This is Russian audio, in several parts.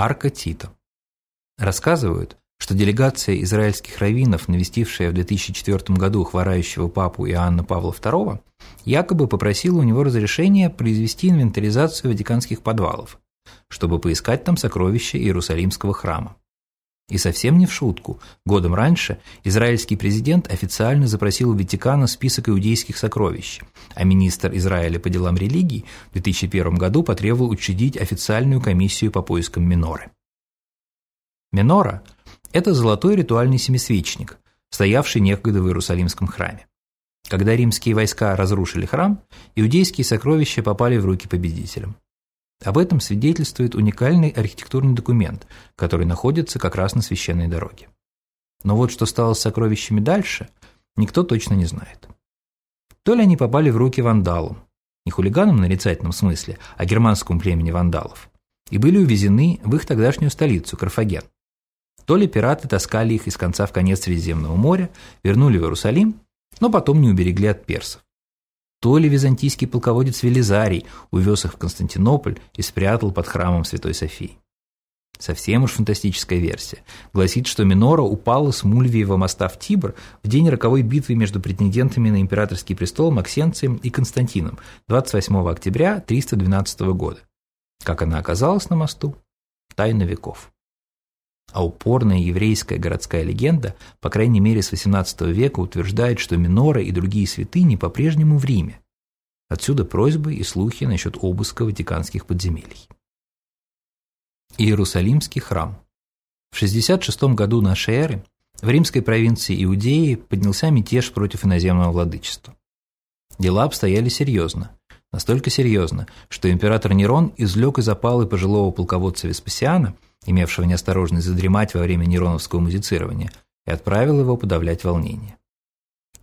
Арка Тита. Рассказывают, что делегация израильских раввинов, навестившая в 2004 году хворающего папу Иоанна Павла II, якобы попросила у него разрешения произвести инвентаризацию ватиканских подвалов, чтобы поискать там сокровища Иерусалимского храма. И совсем не в шутку. Годом раньше израильский президент официально запросил у Ватикана список иудейских сокровищ, а министр Израиля по делам религий в 2001 году потребовал учредить официальную комиссию по поискам Миноры. Минора – это золотой ритуальный семисвечник, стоявший некогда в Иерусалимском храме. Когда римские войска разрушили храм, иудейские сокровища попали в руки победителям. Об этом свидетельствует уникальный архитектурный документ, который находится как раз на священной дороге. Но вот что стало с сокровищами дальше, никто точно не знает. То ли они попали в руки вандалам, не хулиганам в нарицательном смысле, а германскому племени вандалов, и были увезены в их тогдашнюю столицу, Карфаген. То ли пираты таскали их из конца в конец Средиземного моря, вернули в Иерусалим, но потом не уберегли от персов то ли византийский полководец Велизарий увез их в Константинополь и спрятал под храмом Святой Софии. Совсем уж фантастическая версия. Гласит, что Минора упала с Мульвиева моста в Тибр в день роковой битвы между претендентами на императорский престол Максенцием и Константином 28 октября 312 года. Как она оказалась на мосту? Тайна веков. А упорная еврейская городская легенда, по крайней мере с XVIII века, утверждает, что Минора и другие святыни по-прежнему в Риме. Отсюда просьбы и слухи насчет обыска ватиканских подземелий. Иерусалимский храм. В 66 году нашей эры в римской провинции Иудеи поднялся мятеж против иноземного владычества. Дела обстояли серьезно. Настолько серьезно, что император Нерон извлек из опалы пожилого полководца Веспасиана – имевшего неосторожность задремать во время нейроновского музицирования, и отправил его подавлять волнение.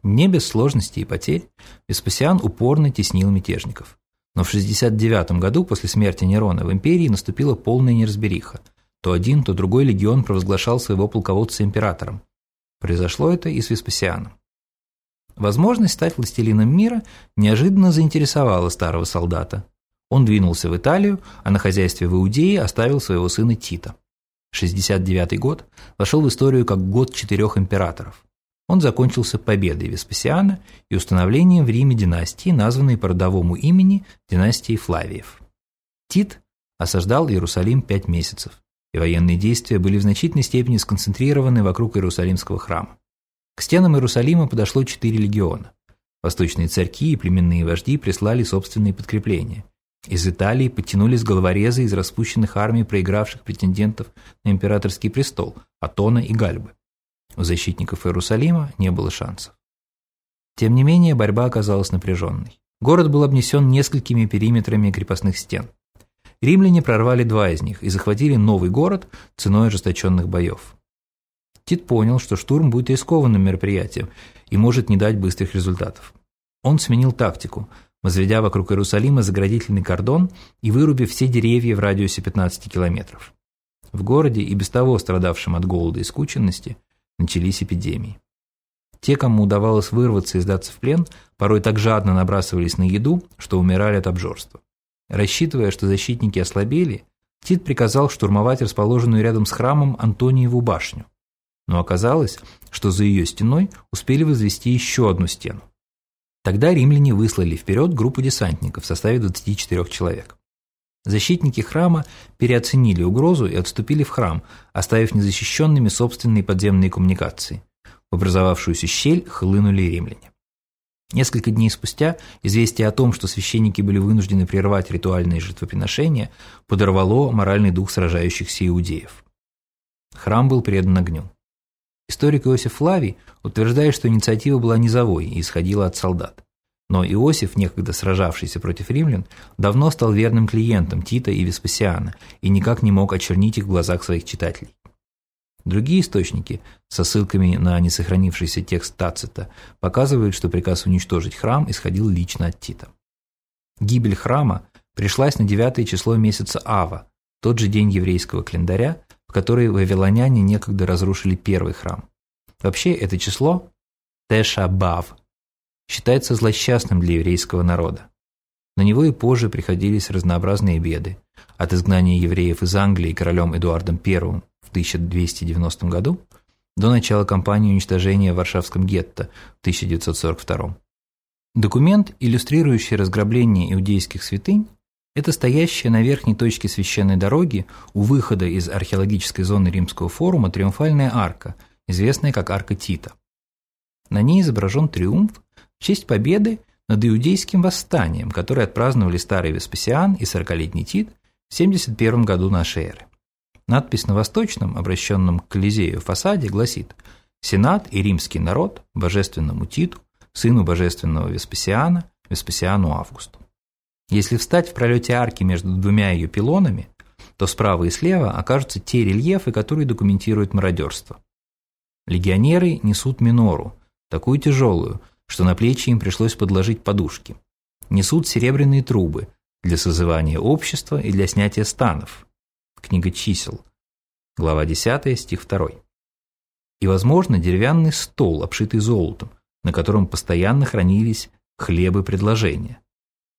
Не без сложностей и потерь Веспасиан упорно теснил мятежников. Но в 69 году после смерти Нерона в империи наступила полная неразбериха. То один, то другой легион провозглашал своего полководца императором. Произошло это и с Веспасианом. Возможность стать властелином мира неожиданно заинтересовала старого солдата, он двинулся в Италию, а на хозяйстве в Иудее оставил своего сына Тита. 69 год вошел в историю как год четырех императоров. Он закончился победой Веспасиана и установлением в Риме династии, названной по родовому имени династией Флавиев. Тит осаждал Иерусалим пять месяцев, и военные действия были в значительной степени сконцентрированы вокруг Иерусалимского храма. К стенам Иерусалима подошло четыре легиона. Восточные царьки и племенные вожди прислали собственные подкрепления – из Италии подтянулись головорезы из распущенных армий проигравших претендентов на императорский престол – Атона и Гальбы. У защитников Иерусалима не было шансов. Тем не менее, борьба оказалась напряженной. Город был обнесен несколькими периметрами крепостных стен. Римляне прорвали два из них и захватили новый город ценой ожесточенных боев. Тит понял, что штурм будет рискованным мероприятием и может не дать быстрых результатов. Он сменил тактику – возведя вокруг Иерусалима заградительный кордон и вырубив все деревья в радиусе 15 километров. В городе, и без того страдавшем от голода и скученности, начались эпидемии. Те, кому удавалось вырваться и сдаться в плен, порой так жадно набрасывались на еду, что умирали от обжорства. Рассчитывая, что защитники ослабели, Тит приказал штурмовать расположенную рядом с храмом Антониеву башню. Но оказалось, что за ее стеной успели возвести еще одну стену. Тогда римляне выслали вперед группу десантников в составе 24 человек. Защитники храма переоценили угрозу и отступили в храм, оставив незащищенными собственные подземные коммуникации. В образовавшуюся щель хлынули римляне. Несколько дней спустя известие о том, что священники были вынуждены прервать ритуальные жертвоприношения, подорвало моральный дух сражающихся иудеев. Храм был предан огню. Историк Иосиф Флавий утверждает, что инициатива была низовой и исходила от солдат. Но Иосиф, некогда сражавшийся против римлян, давно стал верным клиентом Тита и Веспасиана и никак не мог очернить их в глазах своих читателей. Другие источники, со ссылками на несохранившийся текст Тацита, показывают, что приказ уничтожить храм исходил лично от Тита. Гибель храма пришлась на девятое число месяца Ава, тот же день еврейского календаря, которой вавилоняне некогда разрушили первый храм. Вообще это число, Теша Бав, считается злосчастным для еврейского народа. На него и позже приходились разнообразные беды. От изгнания евреев из Англии королем Эдуардом I в 1290 году до начала кампании уничтожения в Варшавском гетто в 1942. Документ, иллюстрирующий разграбление иудейских святынь, это стоящая на верхней точке священной дороги у выхода из археологической зоны Римского форума триумфальная арка, известная как арка Тита. На ней изображен триумф в честь победы над иудейским восстанием, которое отпраздновали старый Веспасиан и сорокалетний Тит в 71 году нашей эры. Надпись на восточном, обращенном к Колизею фасаде, гласит «Сенат и римский народ божественному Титу, сыну божественного Веспасиана, Веспасиану Августу». Если встать в пролете арки между двумя ее пилонами, то справа и слева окажутся те рельефы, которые документируют мародерство. Легионеры несут минору, такую тяжелую, что на плечи им пришлось подложить подушки. Несут серебряные трубы для созывания общества и для снятия станов. Книга чисел. Глава 10, стих 2. И, возможно, деревянный стол, обшитый золотом, на котором постоянно хранились хлебы предложения.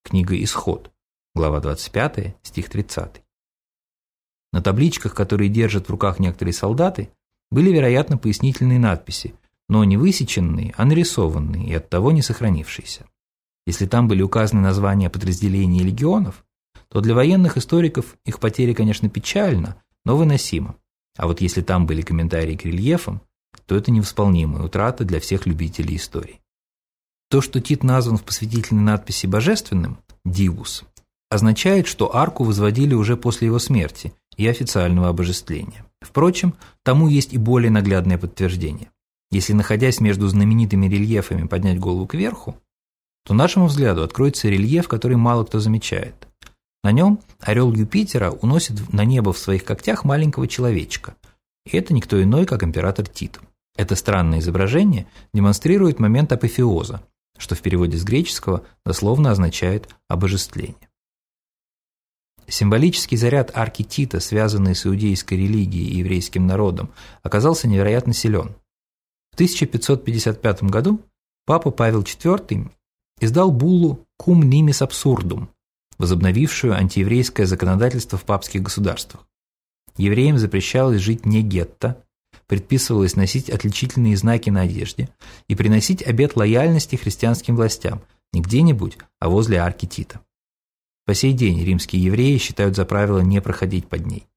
Книга Исход. Глава 25, стих 30. На табличках, которые держат в руках некоторые солдаты, были, вероятно, пояснительные надписи – но не высеченные, а нарисованные и оттого не сохранившиеся. Если там были указаны названия подразделений легионов, то для военных историков их потеря, конечно, печальна, но выносима. А вот если там были комментарии к рельефам, то это невосполнимая утрата для всех любителей истории. То, что Тит назван в посвятительной надписи «божественным» – «дивус», означает, что арку возводили уже после его смерти и официального обожествления. Впрочем, тому есть и более наглядное подтверждение. Если, находясь между знаменитыми рельефами, поднять голову кверху, то нашему взгляду откроется рельеф, который мало кто замечает. На нем орел Юпитера уносит на небо в своих когтях маленького человечка. И это никто иной, как император Тит. Это странное изображение демонстрирует момент апофеоза, что в переводе с греческого дословно означает «обожествление». Символический заряд арки Тита, связанный с иудейской религией и еврейским народом, оказался невероятно силен – 1555 году папа Павел IV издал буллу «Cum nimis absurdum», возобновившую антиеврейское законодательство в папских государствах. Евреям запрещалось жить не гетто, предписывалось носить отличительные знаки на одежде и приносить обет лояльности христианским властям не где-нибудь, а возле арки Тита. По сей день римские евреи считают за правило не проходить под ней.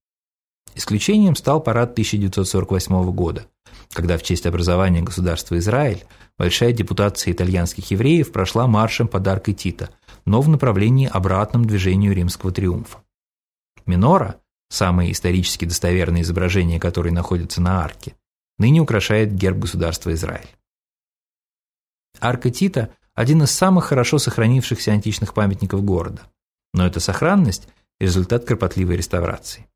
Исключением стал парад 1948 года, когда в честь образования государства Израиль большая депутация итальянских евреев прошла маршем под аркой Тита, но в направлении обратном движению римского триумфа. Минора, самое исторически достоверное изображение которой находится на арке, ныне украшает герб государства Израиль. Арка Тита – один из самых хорошо сохранившихся античных памятников города, но эта сохранность – результат кропотливой реставрации.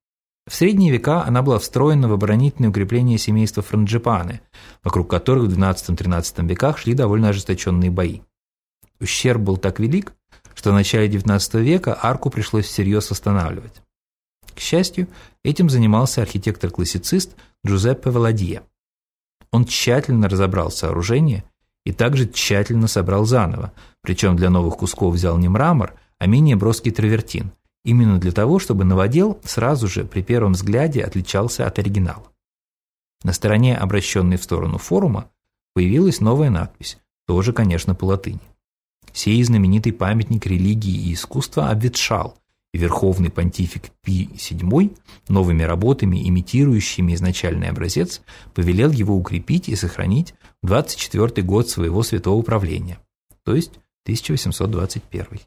В средние века она была встроена в оборонительные укрепления семейства Франджипаны, вокруг которых в XII-XIII веках шли довольно ожесточенные бои. Ущерб был так велик, что в начале XIX века арку пришлось всерьез восстанавливать. К счастью, этим занимался архитектор-классицист Джузеппе Валадье. Он тщательно разобрал сооружение и также тщательно собрал заново, причем для новых кусков взял не мрамор, а менее броский травертин – именно для того, чтобы новодел сразу же при первом взгляде отличался от оригинала. На стороне, обращенной в сторону форума, появилась новая надпись, тоже, конечно, по латыни. Сей знаменитый памятник религии и искусства обветшал, верховный понтифик Пи VII новыми работами, имитирующими изначальный образец, повелел его укрепить и сохранить в 24 год своего святого правления, то есть 1821.